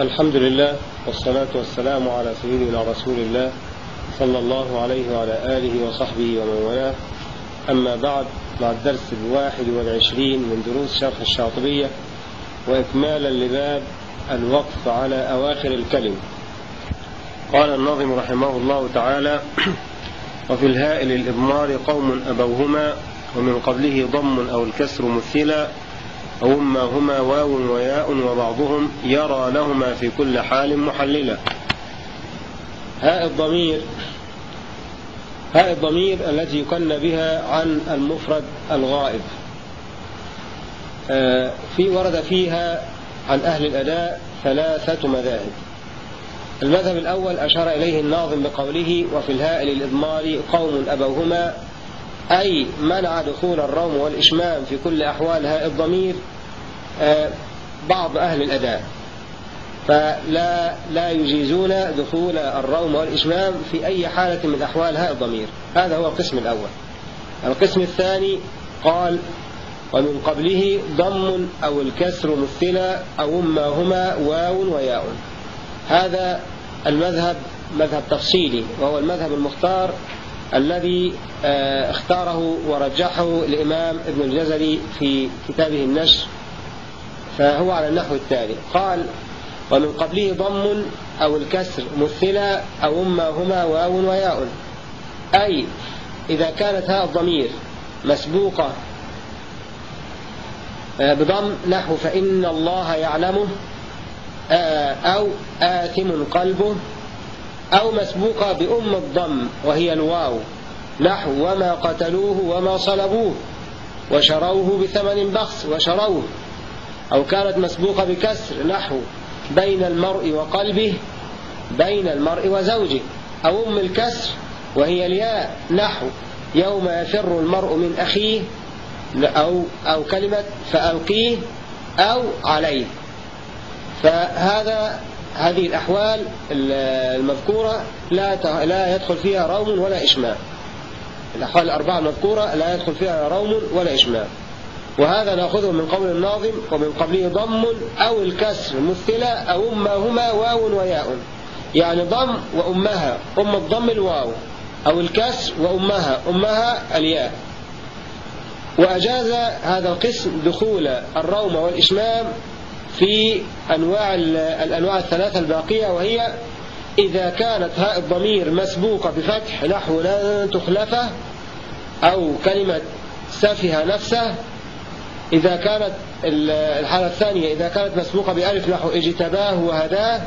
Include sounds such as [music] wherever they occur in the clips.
الحمد لله والصلاة والسلام على سيدنا رسول الله صلى الله عليه وعلى آله وصحبه ومن والاه. أما بعد مع الدرس الواحد والعشرين من دروس شرح الشاطبية وإكمالا لباب الوقف على أواخر الكلم. قال الناظم رحمه الله تعالى [clears throat] وفي الهاء للإضمار قوم أبوهما ومن قبله ضم أو الكسر مثلا أو ما هما واو وياء وبعضهم يرى لهما في كل حال محللا. هاء الضمير هاء الضمير التي يكن بها عن المفرد الغائب. في ورد فيها عن أهل الأداء ثلاثة مذاهب. المذهب الأول أشار إليه الناظم بقوله وفي الهاء للإضمار قوم أبوهما. أي منع دخول الروم والإشمام في كل أحوال هاء الضمير بعض أهل الأداء فلا لا يجيزون دخول الروم والإشمام في أي حالة من أحوال هاء الضمير. هذا هو القسم الأول. القسم الثاني قال ومن قبله ضم أو الكسر مثلا أو ما هما واو وياء. هذا المذهب مذهب تفصيلي وهو المذهب المختار الذي اختاره ورجحه الإمام ابن الجزري في كتابه النشر. فهو على النحو التالي. قال ومن قبله ضم أو الكسر مثلا أو ما هما واو وياء. أي إذا كانت هاء الضمير مسبوقة بضم نحو فإن الله يعلمه أو آثم قلبه أو مسبوقة بأم الضم وهي الواو. نحو وما قتلوه وما صلبوه وشروه بثمن بخس وشروه أو كانت مسبوقة بكسر نحو بين المرء وقلبه بين المرء وزوجه. أو أم الكسر وهي الياء نحو يوم يفر المرء من أخيه أو, أو كلمة فألقيه أو عليه. فهذا هذه الأحوال المذكورة لا لا يدخل فيها روم ولا إشمام الأحوال الأربعة المذكورة لا يدخل فيها روم ولا إشمام وهذا نأخذه من قول الناظم ومن قبله ضم أو الكسر مثلا أو أما هما واو وياء. يعني ضم وأمها أم الضم الواو أو الكسر وأمها أمها الياء. وأجاز هذا القسم دخول الروم والإشمام في أنواع الأنواع الثلاثة الباقية وهي إذا كانت هاء الضمير مسبوقة بفتح نحو لن تخلفه أو كلمة سفه نفسه إذا كانت الحالة الثانية إذا كانت مسبوقة بألف نحو اجتباه وهداه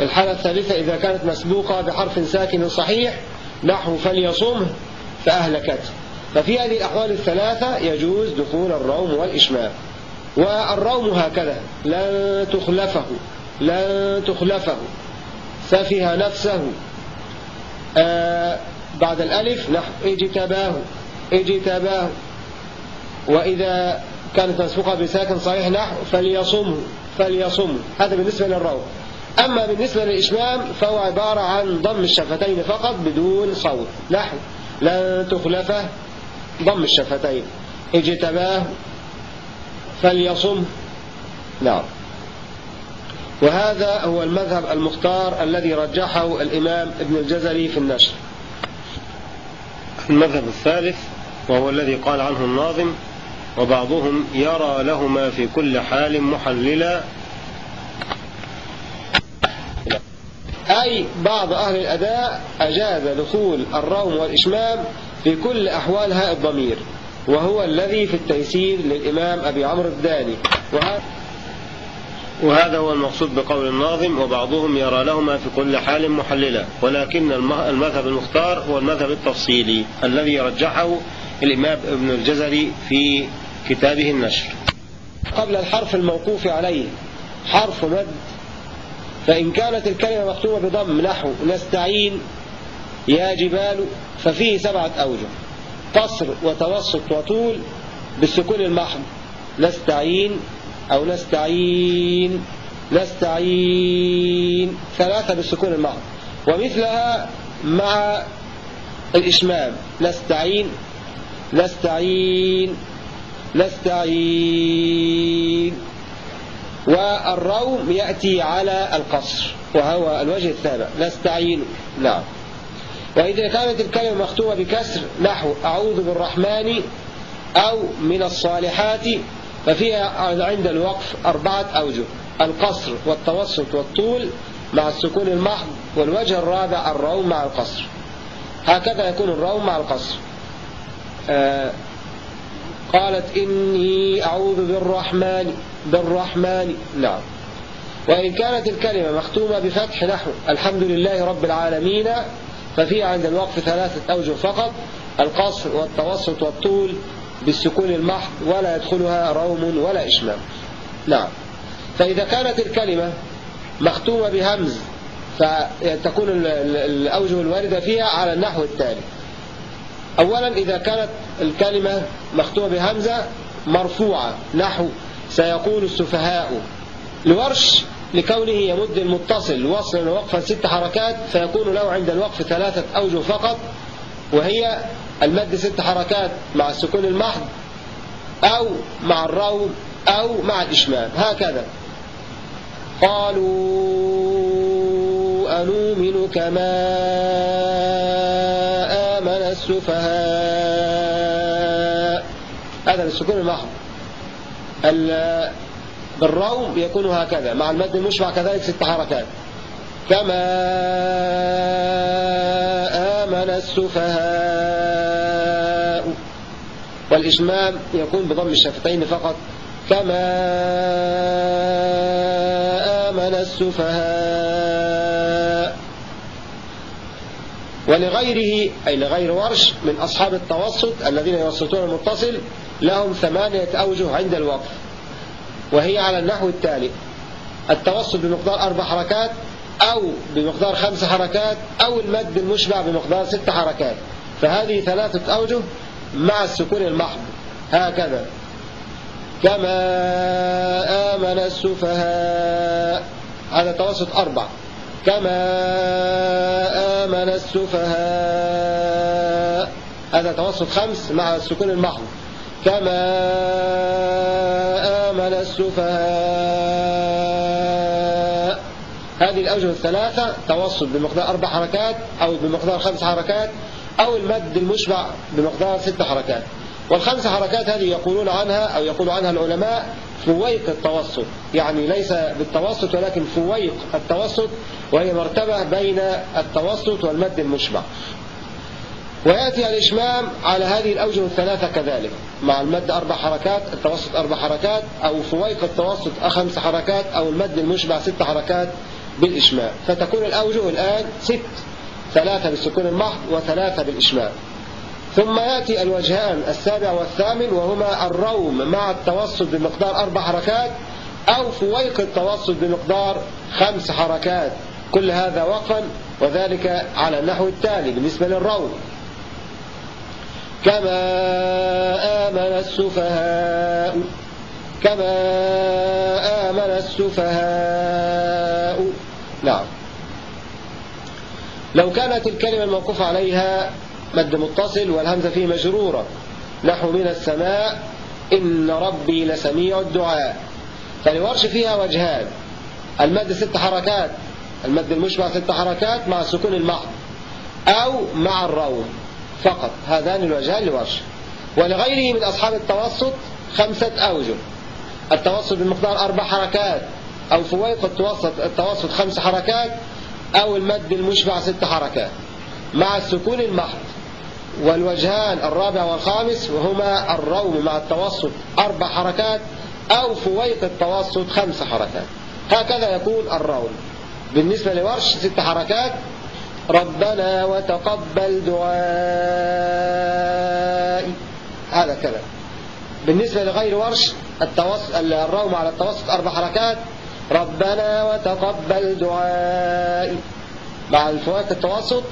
الحالة الثالثة إذا كانت مسبوقة بحرف ساكن صحيح نحو فليصمه فأهلكته ففي هذه الأحوال الثلاثة يجوز دخول الروم والإشمام والروم هكذا لن تخلفه لن تخلفه سفه نفسه. آه بعد الألف نحو اجتباه اجتباه. وإذا كانت مسبوقة بساكن صحيح نحو فليصمه فليصمه هذا بالنسبة للروم أما بالنسبة للإشمام فهو عبارة عن ضم الشفتين فقط بدون صوت. نحو لن تخلفه ضم الشفتين. اجتباه فليصم. نعم. وهذا هو المذهب المختار الذي رجحه الإمام ابن الجزري في النشر. المذهب الثالث وهو الذي قال عنه الناظم وبعضهم يرى لهما في كل حال محللا. أي بعض أهل الأداء أجاز دخول الروم والإشمام في كل أحوال هاء الضمير وهو الذي في التيسير للإمام أبي عمرو الداني. وهذا وهذا هو المقصود بقول الناظم وبعضهم يرى لهما في كل حال محللا. ولكن المذهب المختار هو المذهب التفصيلي الذي رجحه الإمام ابن الجزري في كتابه النشر. قبل الحرف الموقوف عليه حرف مد. فإن كانت الكلمة مختومة بضم نحو نستعين يا جبال ففيه سبعة أوجه. قصر وتوسط وطول بالسكون المحض. نستعين أو نستعين نستعين. ثلاثة بالسكون المحض. ومثلها مع الإشمام. نستعين نستعين. نستعين. والروم يأتي على القصر وهو الوجه الثاني نستعين. نعم. وإذا كانت الكلمة مختومة بكسر نحو أعوذ بالرحمن أو من الصالحات ففيها عند الوقف أربعة أوجه القصر والتوسط والطول مع السكون المحض والوجه الرابع الروم مع القصر. هكذا يكون الروم مع القصر. آه قالت إني أعوذ بالرحمن بالرحمن. نعم. وإن كانت الكلمة مختومة بفتح نحو الحمد لله رب العالمين ففيها عند الوقف ثلاثة أوجه فقط القصر والتوسط والطول بالسكون المحض ولا يدخلها روم ولا إشمام. نعم. فإذا كانت الكلمة مختومة بهمز فتكون الأوجه الواردة فيها على النحو التالي. أولا إذا كانت الكلمة مختومة بهمزة مرفوعة نحو سيقول السفهاء. لورش لكونه يمد المتصل وصلا ووقفا ست حركات فيكون له عند الوقف ثلاثة أوجه فقط وهي المد ست حركات مع السكون المحض أو مع الروم أو مع الإشمام. هكذا. قالوا أنؤمن كما السفهاء. هذا السكون المحض بالروم يكون هكذا. مع المد المشبع كذلك ست حركات. كما آمن السفهاء. والإشمام يكون بضم الشفتين فقط. كما آمن السفهاء. ولغيره أي لغير ورش من أصحاب التوسط الذين يوسطون المتصل لهم ثمانية أوجه عند الوقف وهي على النحو التالي التوسط بمقدار أربع حركات أو بمقدار خمس حركات أو المد المشبع بمقدار ست حركات. فهذه ثلاثة أوجه مع السكون المحض. هكذا كما آمن السفهاء. هذا توسط أربع. كما آمن السفهاء. هذا توسط خمس مع السكون المحض. كما آمن السفهاء. هذه الأوجه الثلاثة توسط بمقدار أربع حركات أو بمقدار خمس حركات أو المد المشبع بمقدار ست حركات. والخمس حركات هذه يقولون عنها أو يقول عنها العلماء فويق التوسط. يعني ليس بالتوسط ولكن فويق التوسط وهي مرتبة بين التوسط والمد المشبع. ويأتي الإشمام على هذه الأوجه الثلاثة كذلك. مع المد أربع حركات التوسط أربع حركات أو فويق التوسط خمس حركات أو المد المشبع ست حركات بالإشمام. فتكون الأوجه الآن ست ثلاثة بالسكون المحض وثلاثة بالإشمام. ثم يأتي الوجهان السابع والثامن وهما الروم مع التوسط بمقدار أربع حركات أو فويق التوسط بمقدار خمس حركات. كل هذا وقفا وذلك على النحو التالي بالنسبة للروم كما آمن السفهاء كما آمن السفهاء. نعم. لو كانت الكلمة الموقوف عليها مد متصل والهمزة فيه مجرورة نحو من السماء إن ربي لسميع الدعاء. فلورش فيها وجهان. المد ست حركات. المد المشبع ست حركات مع السكون المحض أو مع الروم فقط. هذان الوجهان لورش. ولغيره من أصحاب التوسط خمسة أوجه. التوسط بمقدار أربع حركات. أو فويق التوسط, التوسط خمس حركات أو المد المشبع ست حركات مع السكون المحض والوجهان الرابع والخامس وهما الروم مع التوسط أربع حركات أو فويق التوسط خمس حركات. هكذا يكون الروم بالنسبة لورش ست حركات ربنا وتقبل دعائي. هذا كلام. بالنسبة لغير ورش التوسط الروم على التوسط أربع حركات ربنا وتقبل دعائي. مع الفوات التوسط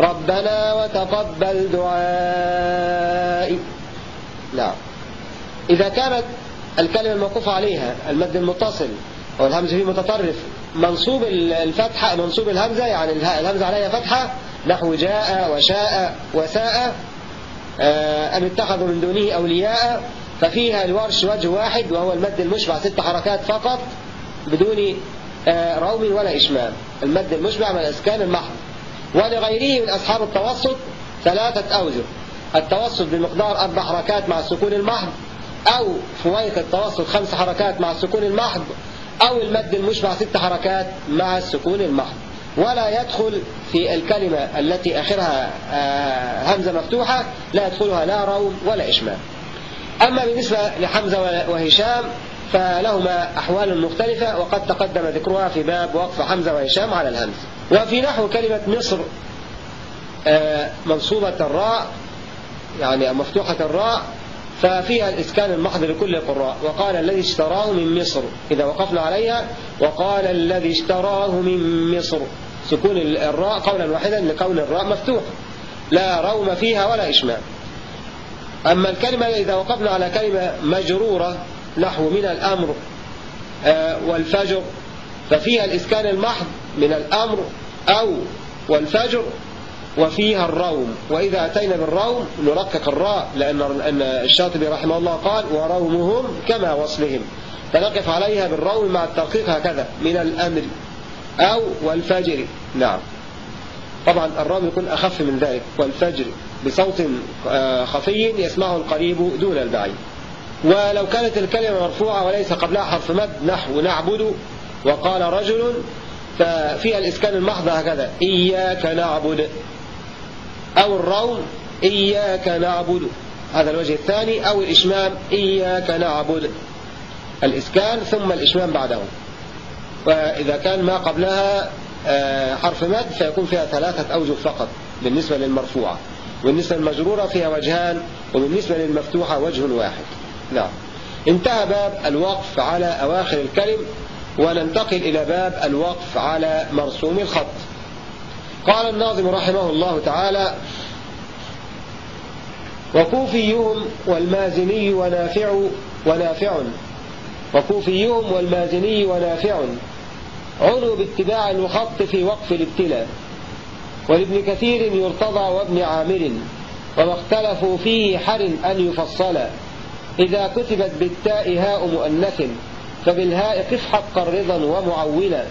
ربنا وتقبل دعائي. نعم إذا كانت الكلمة الموقوفة عليها المد المتصل أو الهمزة فيه متطرف. منصوب الفتحة منصوب الهمزة يعني الهمزة عليها فتحة نحو جاء وشاء وساء. آه، أم اتخذوا من دونه أولياء ففيها الورش وجه واحد وهو المد المشبع ست حركات فقط بدون آه، روم ولا إشمام. المد المشبع من الإسكان المحض. ولغيره من أصحاب التوسط ثلاثة أوجه. التوسط بمقدار أربع حركات مع السكون المحض. أو فويق التوسط خمس حركات مع السكون المحض أو المد المشبع ست حركات مع السكون المحض. ولا يدخل في الكلمة التي آخرها آه، همزة مفتوحة لا يدخلها لا روم ولا إشمام. أما بالنسبة لحمزة وهشام فلهما أحوال مختلفة وقد تقدم ذكرها في باب وقف حمزة وهشام على الهمز. وفي نحو كلمة مصر آه، منصوبة الراء يعني مفتوحة الراء ففيها الإسكان المحض لكل القراء. وقال الذي اشتراه من مصر. إذا وقفنا عليها وقال الذي اشتراه من مصر. سكون الراء قولا واحدا لكون الراء مفتوح. لا روم فيها ولا إشمام أما الكلمة إذا وقفنا على كلمة مجرورة نحو من الأمر آه، والفجر ففيها الإسكان المحض من الأمر أو والفجر وفيها الروم. وإذا أتينا بالروم نركك الراء لأن الشاطبي رحمه الله قال ورومهم كما وصلهم. فنقف عليها بالروم مع الترقيق هكذا من الأمر أو والفجر. نعم. طبعا الروم يكون أخف من ذلك والفجر بصوت آه، خفي يسمعه القريب دون البعيد. ولو كانت الكلمة مرفوعة وليس قبلها حرف مد نحو نعبد. وقال رجل ففيها الإسكان المحض هكذا إياك نعبد. أو الروم إياك نعبد. هذا الوجه الثاني أو الإشمام إياك نعبد. الإسكان ثم الإشمام بعده وإذا كان ما قبلها آه، حرف مد فيكون فيها ثلاثة أوجه فقط بالنسبة للمرفوعة. والنسبة المجرورة فيها وجهان وبالنسبة للمفتوحة وجه واحد. نعم. انتهى باب الوقف على أواخر الكلم وننتقل إلى باب الوقف على مرسوم الخط. قال الناظم رحمه الله تعالى وكوفيهم والمازني ونافع ونافع. وكوفيهم والمازني ونافع. عنوا باتباع الخط في وقف الابتلاء. ولابن كثير يرتضى وابن عامر. وما اختلفوا فيه حر أن يفصلا إذا كتبت بالتاء هاء مؤنث فبالهاء قف حقا رضا ومعولا.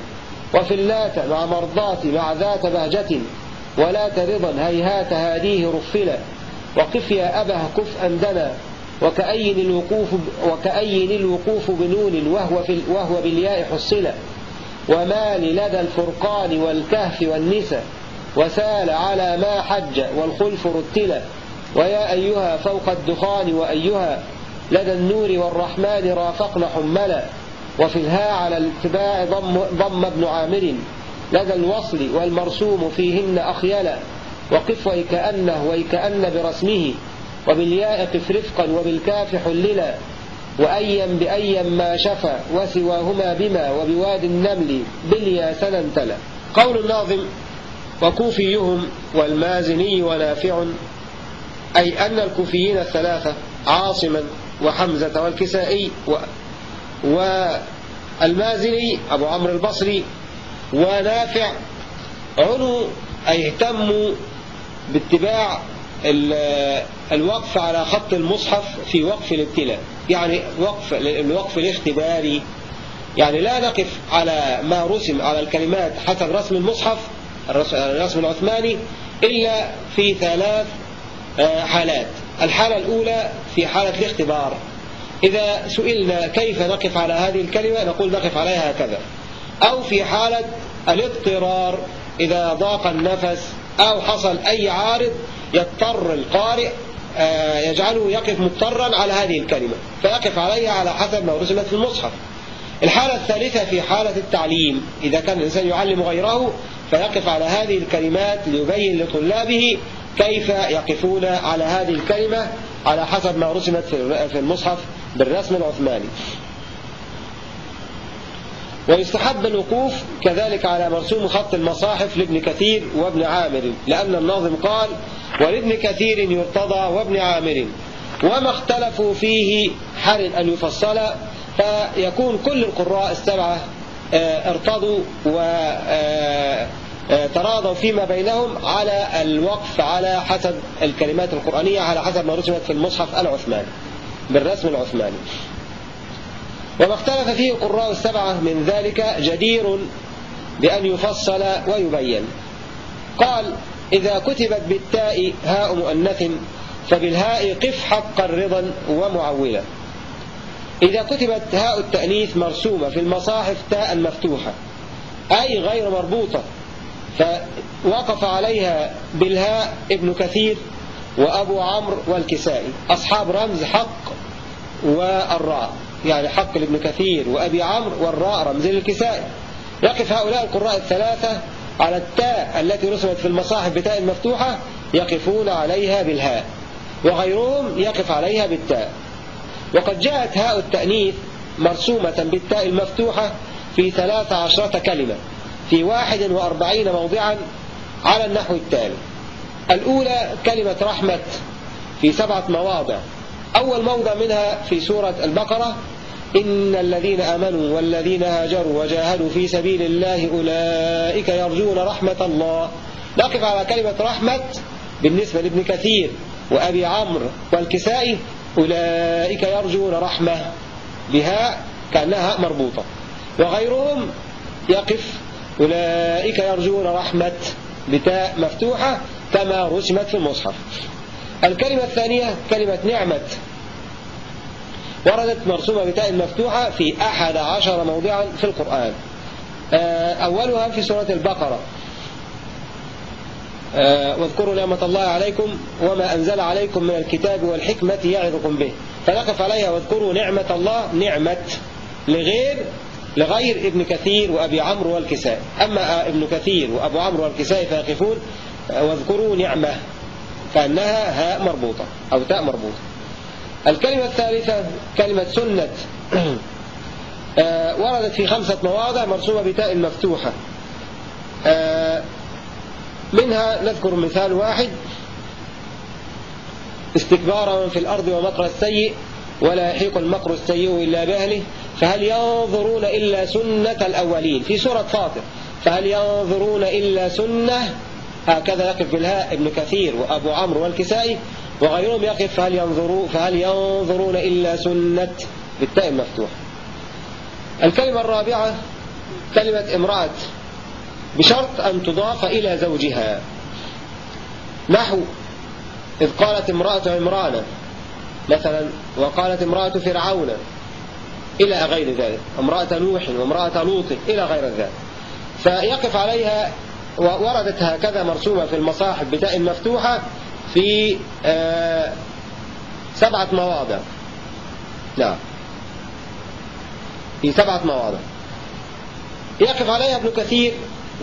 وفي اللات مع مرضات مع ذات بهجة ولا رضا هيهات هاديه رفلا وقف يا أبه كف أندنا وكأين الوقوف, وكأين الوقوف بنون وهو, في وهو بالياء حصلا ومال لدى الفرقان والكهف والنسى وسال على ما حج والخلف رتلا ويا أيها فوق الدخان وأيها لدى النور والرحمن رافقن حملا وفي الهاء على الاتباع ضم, ضم ابن عامر لدى الوصل والمرسوم فيهن أخيلا وقف ويكأنه ويكأن برسمه وبالياء قف رفقا وبالكاف حللا وأيا بأيا ما شفى وسواهما بما وبواد النمل باليا سننتلا. قول الناظم وكوفيهم والمازني ونافع أي أن الكوفيين الثلاثة عاصما وحمزة والكسائي والمازني أبو عمرو البصري ونافع عنوا أي اهتموا باتباع الوقف على خط المصحف في وقف الابتلاء يعني وقف الوقف الاختباري. يعني لا نقف على ما رسم على الكلمات حسب رسم المصحف الرسم العثماني إلا في ثلاث آه، حالات. الحالة الأولى في حالة الاختبار. إذا سئلنا كيف نقف على هذه الكلمة نقول نقف عليها هكذا. أو في حالة الاضطرار إذا ضاق النفس أو حصل أي عارض يضطر القارئ آه، يجعله يقف مضطرا على هذه الكلمة فيقف عليها على حسب ما رسمت في المصحف. الحالة الثالثة في حالة التعليم إذا كان الإنسان يعلم غيره فيقف على هذه الكلمات ليبين لطلابه كيف يقفون على هذه الكلمة على حسب ما رسمت في المصحف. بالرسم العثماني ويستحب الوقوف كذلك على مرسوم خط المصاحف لابن كثير وابن عامر لأن الناظم قال ولابن كثير يرتضى وابن عامر. وما اختلفوا فيه حر أن يفصل فيكون كل القراء السبعة آه، ارتضوا وتراضوا آه، فيما بينهم على الوقف على حسب الكلمات القرآنية على حسب ما رسمت في المصحف العثماني. بالرسم العثماني. وما اختلف فيه قراء السبعة من ذلك جدير بأن يفصل ويبين. قال إذا كتبت بالتاء هاء مؤنث فبالهاء قف حقا رضا ومعولا. إذا كتبت هاء التأنيث مرسومة في المصاحف تاء مفتوحة أي غير مربوطة فوقف عليها بالهاء ابن كثير وأبو عمرو والكسائي. أصحاب رمز حق والراء. يعني حق لابن كثير وأبي عمرو والراء رمز للكسائي. يقف هؤلاء القراء الثلاثة على التاء التي رسمت في المصاحف بتاء المفتوحة يقفون عليها بالهاء وغيرهم يقف عليها بالتاء. وقد جاءت هاء التأنيث مرسومة بالتاء المفتوحة في ثلاث عشرة كلمة في واحد وأربعين موضعا على النحو التالي. الأولى كلمة رحمة في سبعة مواضع. أول موضع منها في سورة البقرة إن الذين آمنوا والذين هاجروا وجاهدوا في سبيل الله أولئك يرجون رحمة الله. نقف على كلمة رحمة بالنسبة لابن كثير وأبي عمرو والكسائي أولئك يرجون رحمة. بها كأنها مربوطة. وغيرهم يقف أولئك يرجون رحمة. بتاء مفتوحة كما رسمت في المصحف. الكلمة الثانية كلمة نعمة. وردت مرسومة بتاء مفتوحة في أحد عشر موضعا في القرآن. آه، أولها في سورة البقرة. آه، واذكروا نعمة الله عليكم وما أنزل عليكم من الكتاب والحكمة يعظكم به. فنقف عليها. واذكروا نعمة الله نعمة لغير لغير ابن كثير وأبي عمرو والكساء أما ابن كثير وأبو عمرو والكساء فيقفون. واذكروا نعمة كأنها هاء مربوطة أو تاء مربوطة. الكلمة الثالثة كلمة سنة. [clears throat] آه، وردت في خمسة مواضع مرسومة بتاء مفتوحة. منها نذكر مثال واحد. استكبارا في الأرض ومكر السيء ولا يحيق المكر السيء إلا بأهله. فهل ينظرون إلا سنة الأولين؟ في سورة فاطر. فهل ينظرون إلا سنة هكذا يقف بالهاء ابن كثير وأبو عمرو والكسائي وغيرهم يقف. فهل, ينظرون فهل ينظرون إلا سنة بالتاء المفتوح. الكلمة الرابعة كلمة امرأة بشرط أن تضاف إلى زوجها. نحو إذ قالت امرأة عمران مثلا وقالت امرأة فرعون إلى غير ذلك امرأة نوح وامرأة لوط إلى غير ذلك. فيقف عليها ووردت هكذا مرسومة في المصاحف بتاء مفتوحة في آه سبعة مواضع. نعم. في سبعة مواضع. يقف عليها ابن كثير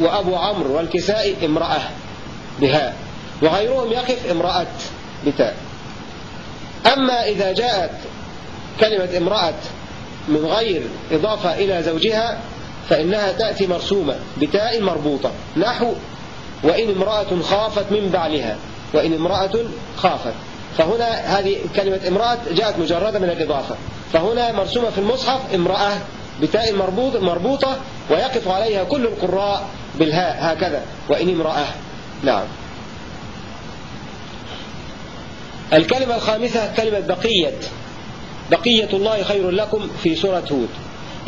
وأبو عمرو والكسائي امرأة بهاء وغيرهم يقف امرأة بتاء أما إذا جاءت كلمة امرأة من غير إضافة إلى زوجها فإنها تأتي مرسومة بتاء مربوطة. نحو وإن امرأة خافت من بعلها وإن امرأة خافت. فهنا هذه كلمة امرأة جاءت مجردة من الإضافة. فهنا مرسومة في المصحف امرأة بتاء مربوط مربوطة ويقف عليها كل القراء بالهاء هكذا. وإن امرأة. نعم. الكلمة الخامسة كلمة بقية. بقية الله خير لكم في سورة هود.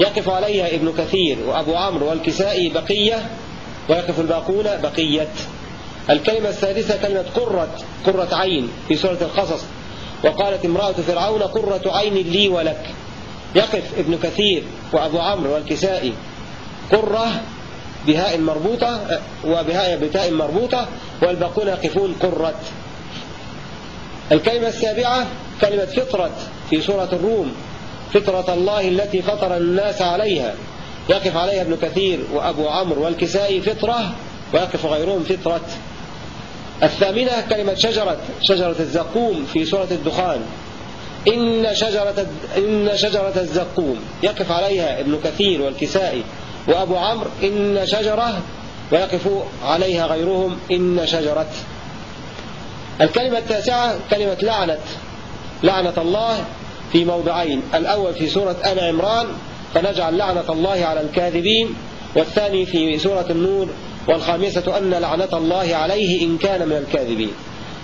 يقف عليها ابن كثير وأبو عمرو والكسائي بقية ويقف الباقون بقية. الكلمة السادسة كلمة قرة قرة عين في سورة القصص. وقالت امرأة فرعون قرة عين لي ولك. يقف ابن كثير وأبو عمرو والكسائي. قرة بهاء مربوطة وبهاء بتاء مربوطة والباقون يقفون قرة. الكلمة السابعة كلمة فطرة في سورة الروم. فطرة الله التي فطر الناس عليها. يقف عليها ابن كثير وأبو عمرو والكسائي فطرة ويقف غيرهم فطرة. الثامنة كلمة شجرة شجرة الزقوم في سورة الدخان. إن شجرة, إن شجرة الزقوم. يقف عليها ابن كثير والكسائي وأبو عمرو إن شجرة ويقف عليها غيرهم إن شجرة. الكلمة التاسعة كلمة لعنة. لعنة الله في موضعين. الأول في سورة آل عمران فنجعل لعنة الله على الكاذبين. والثاني في سورة النور والخامسة أن لعنة الله عليه إن كان من الكاذبين.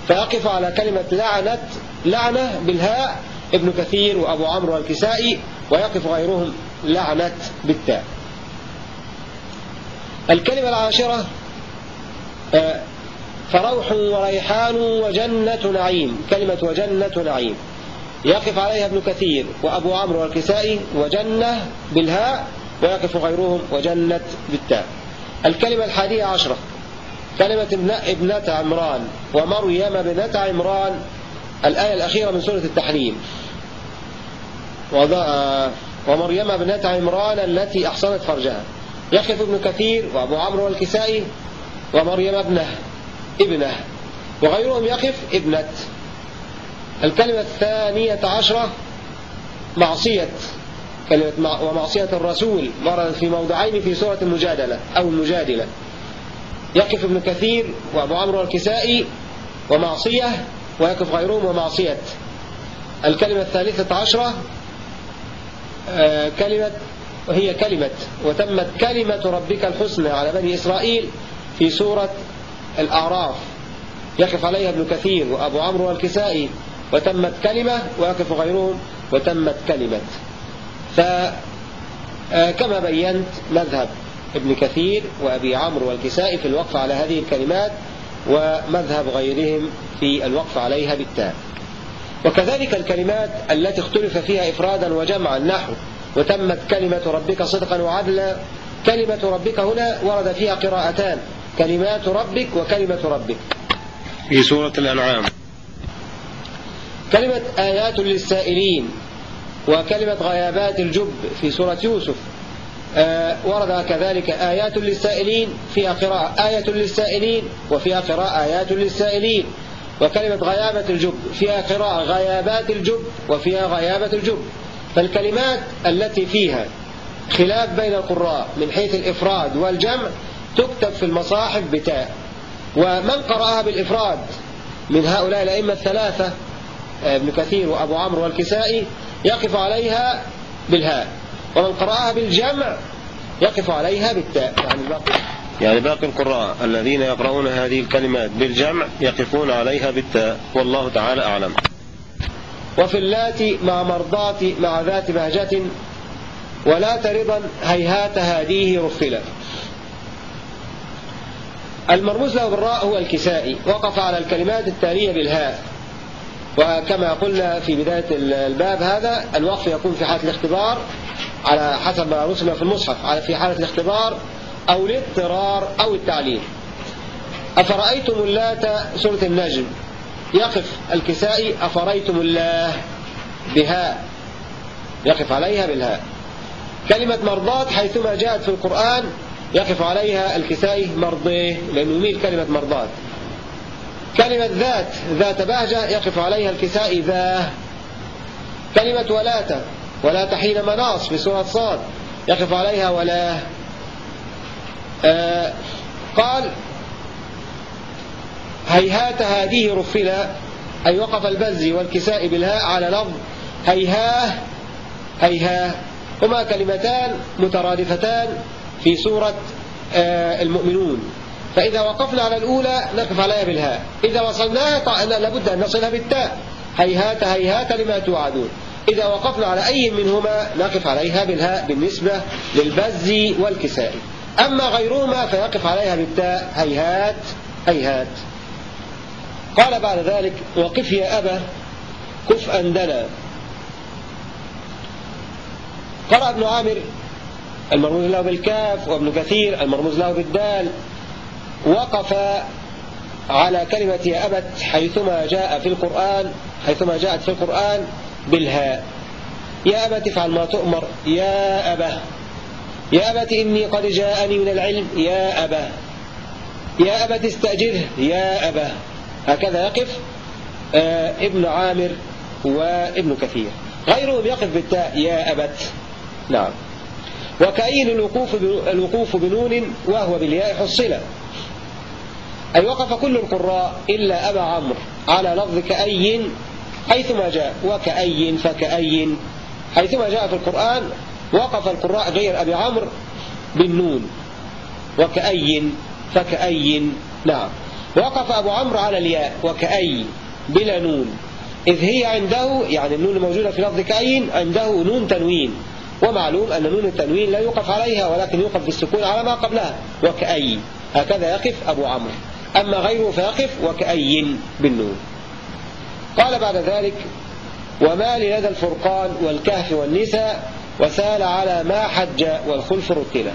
فيقف على كلمة لعنة لعنة بالهاء ابن كثير وأبو عمرو والكسائي ويقف غيرهم لعنة بالتاء. الكلمة العاشرة آه، فروح وريحان وجنة نعيم. كلمة وجنة نعيم. يقف عليها ابن كثير وأبو عمرو والكسائي وجنة بالهاء ويقف غيرهم وجنة بالتاء. الكلمة الحادية عشرة. كلمة ابنة عمران ومريم ابنة عمران. الآية الأخيرة من سورة التحريم. ومريم ابنة عمران التي أحصنت فرجها. يقف ابن كثير وأبو عمرو والكسائي ومريم ابنه ابنة. وغيرهم يقف ابنة. الكلمة الثانية عشرة معصية. كلمة ومعصية الرسول مرة في موضعين في سورة المجادلة أو المجادلة. يقف ابن كثير وأبو عمرو الكسائي ومعصية ويقف غيرهم ومعصية. الكلمة الثالثة عشرة آه، كلمة وهي كلمة وتمت كلمة ربك الحسنى على بني إسرائيل في سورة الأعراف. يقف عليها ابن كثير وأبو عمرو والكسائي وتمت كلمة ويقف غيرهم وتمت كلمة. فكما بينت مذهب ابن كثير وأبي عمرو والكسائي في الوقف على هذه الكلمات ومذهب غيرهم في الوقف عليها بالتاء. وكذلك الكلمات التي اختلف فيها إفرادا وجمعا نحو وتمت كلمة ربك صدقا وعدلا كلمة ربك هنا ورد فيها قراءتان كلمات ربك وكلمة ربك. في سورة الأنعام. كلمة آيات للسائلين وكلمة غيابات الجب في سورة يوسف آه ورد كذلك آيات للسائلين فيها قراءة آية للسائلين وفيها قراءة آيات للسائلين وكلمة غيابة الجب فيها قراءة غيابات الجب وفيها غيابة الجب. فالكلمات التي فيها خلاف بين القراء من حيث الإفراد والجمع تكتب في المصاحف بتاء. ومن قرأها بالإفراد من هؤلاء الأئمة الثلاثة ابن كثير وأبو عمرو والكسائي يقف عليها بالهاء ومن قرأها بالجمع يقف عليها بالتاء. يعني باقي يعني باقي القراء الذين يقرؤون هذه الكلمات بالجمع يقفون عليها بالتاء والله تعالى أعلم. وفي اللات مع مرضات مع ذات بهجة ولا ترضا هيهات هاديه رفلا. المرموز له بالراء هو الكسائي وقف على الكلمات التالية بالهاء. وكما قلنا في بداية الباب هذا الوقف يكون في حالة الاختبار على حسب ما رسم في المصحف على في حالة الاختبار أو الاضطرار أو التعليل. أفرأيتم اللات سورة النجم؟ يقف الكسائي أفرأيتم الله بها؟ يقف عليها بالهاء كلمة مرضات حيثما جاءت في القرآن يقف عليها الكسائي مرضيه لأنه يميل كلمة مرضات. كلمة ذات ذات بهجة يقف عليها الكسائي ذا. كلمة ولاة ولاة حين مناص في سورة صاد يقف عليها ولا. آه قال هيهات هذه رفلا أي وقف البزي والكساء بالهاء على لفظ هيهاه هيهاه هما كلمتان مترادفتان في سورة آه المؤمنون. فإذا وقفنا على الأولى نقف عليها بالهاء إذا وصلناها لابد أن نصلها بالتاء. هيهات هيهات لما توعدون. إذا وقفنا على أي منهما نقف عليها بالهاء بالنسبة للبز والكساء. أما غيرهما فيقف عليها بالتاء. هيهات هيهات. قال بعد ذلك وقف يا أبا كف أندنا. قرأ ابن عامر المرموز له بالكاف وابن كثير المرموز له بالدال. وقف على كلمة أبت حيثما جاء في القرآن حيثما جاءت في القرآن بالهاء. يا أبت افعل ما تؤمر. يا أبا. يا أبت إني قد جاءني من العلم. يا أبا. يا أبت استأجره. يا أبا. هكذا يقف آه ابن عامر وابن كثير. غيرهم يقف بالتاء يا أبت. نعم. وكأين الوقوف الوقوف بنون وهو بالياء حصلة. أي وقف كل القراء إلا أبا عمرو. على لفظ كأي حيثما جاء. وكأي فكأي حيثما جاء في القرآن وقف القراء غير أبي عمرو بالنون. وكأي فكأي نعم. وقف أبو عمرو على الياء. وكأي بلا نون. إذ هي عنده يعني النون الموجودة في لفظ كأي عنده نون تنوين. ومعلوم أن نون التنوين لا يوقف عليها ولكن يوقف بالسكون على ما قبلها. وكأي هكذا يقف أبو عمرو. أما غيره فيقف وكأي بالنون. قال بعد ذلك وما لدى الفرقان والكهف والنساء وسال على ما حج والخلف رتلا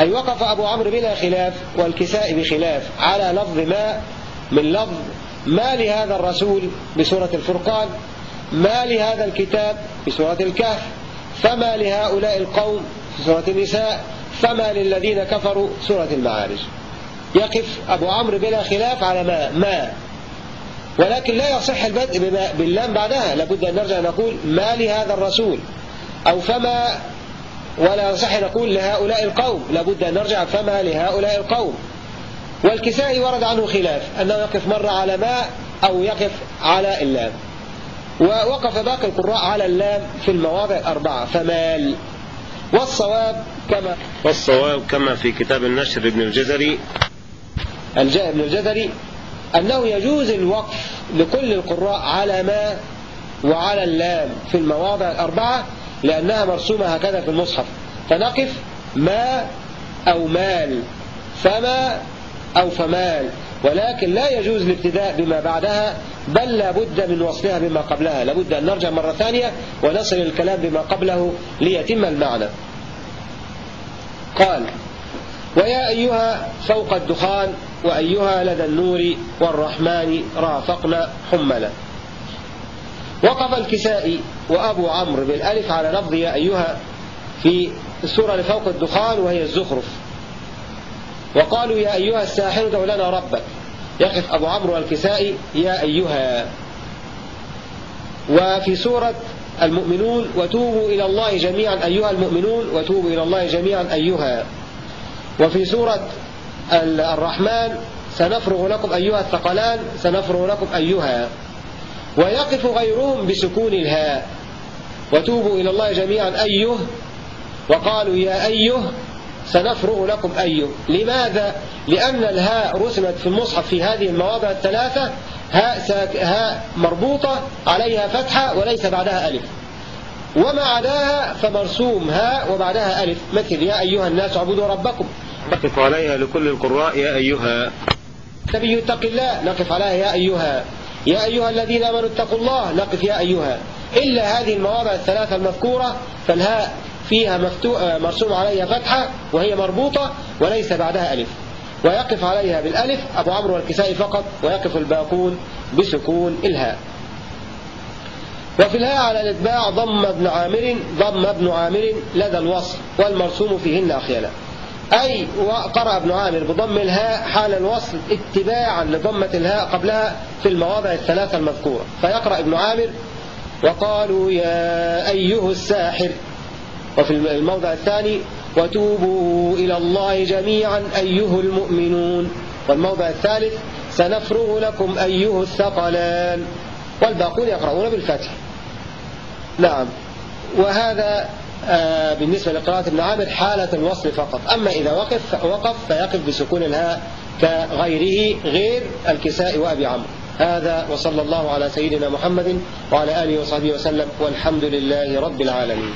أي وقف أبو عمرو بلا خلاف والكساء بخلاف على لفظ ما من لفظ ما لهذا الرسول بسورة الفرقان ما لهذا الكتاب بسورة الكهف فما لهؤلاء القوم في سورة النساء فما للذين كفروا سورة المعارج. يقف أبو عمرو بلا خلاف على ما ما. ولكن لا يصح البدء باللام بعدها. لابد أن نرجع نقول ما لهذا الرسول؟ أو فما ولا يصح نقول لهؤلاء القوم. لابد أن نرجع فما لهؤلاء القوم. والكسائي ورد عنه خلاف أنه يقف مرة على ما أو يقف على اللام. ووقف باقي القراء على اللام في المواضع الأربعة. فمال. والصواب كما والصواب كما في كتاب النشر ابن الجزري. الجاء ابن الجزري أنه يجوز الوقف لكل القراء على ما وعلى اللام في المواضع الأربعة لأنها مرسومة هكذا في المصحف. فنقف ما أو مال فما أو فمال. ولكن لا يجوز الابتداء بما بعدها بل لابد من وصلها بما قبلها. لابد أن نرجع مرة ثانية ونصل الكلام بما قبله ليتم المعنى. قال ويا أيها فوق الدخان وأيها لدى النور والرحمن رافقنا حملا. وقف الكسائي وأبو عمرو بالألف على لفظ يا أيها في السورة لفوق الدخان وهي الزخرف. وقالوا يا أيها الساحر ادع لنا ربك. يقف أبو عمرو الكسائي يا أيها. وفي سورة المؤمنون وتوبوا إلى الله جميعا أيها المؤمنون وتوبوا إلى الله جميعا أيها. وفي سورة الرحمن سنفرغ لكم أيها الثقلان سنفرغ لكم أيها. ويقف غيرهم بسكون الهاء. وتوبوا إلى الله جميعا أيه وقالوا يا أيه سنفرغ لكم أيه لماذا؟ لأن الهاء رسمت في المصحف في هذه المواضع الثلاثة هاء, هاء مربوطة عليها فتحة وليس بعدها ألف. وما عداها فمرسوم هاء وبعدها ألف. مثل يا أيها الناس اعبدوا ربكم. نقف عليها لكل القراء يا أيها نبي اتق الله؟ نقف عليها يا أيها. يا أيها الذين آمنوا اتقوا الله. نقف يا أيها. إلا هذه المواضع الثلاثة المذكورة فالهاء فيها مرسوم عليها فتحة وهي مربوطة وليس بعدها ألف. ويقف عليها بالألف أبو عمرو والكسائي فقط ويقف الباقون بسكون الهاء. وفي الهاء على الإتباع ضم ابن عامر ضم ابن عامر لدى الوصل والمرسوم فيهن أخيلا أي وقرأ ابن عامر بضم الهاء حال الوصل اتباعا لضمة الهاء قبلها في المواضع الثلاثة المذكورة. فيقرأ ابن عامر وقالوا يا أيه الساحر. وفي الموضع الثاني وتوبوا إلى الله جميعا أيه المؤمنون. والموضع الثالث سنفرغ لكم أيه الثقلان. والباقون يقرؤون بالفتح نعم. وهذا آه بالنسبة لقراءة ابن عامر حالة الوصل فقط. أما إذا وقف وقف فيقف بسكون الهاء كغيره غير الكساء وأبي عمرو. هذا وصلى الله على سيدنا محمد وعلى آله وصحبه وسلم والحمد لله رب العالمين.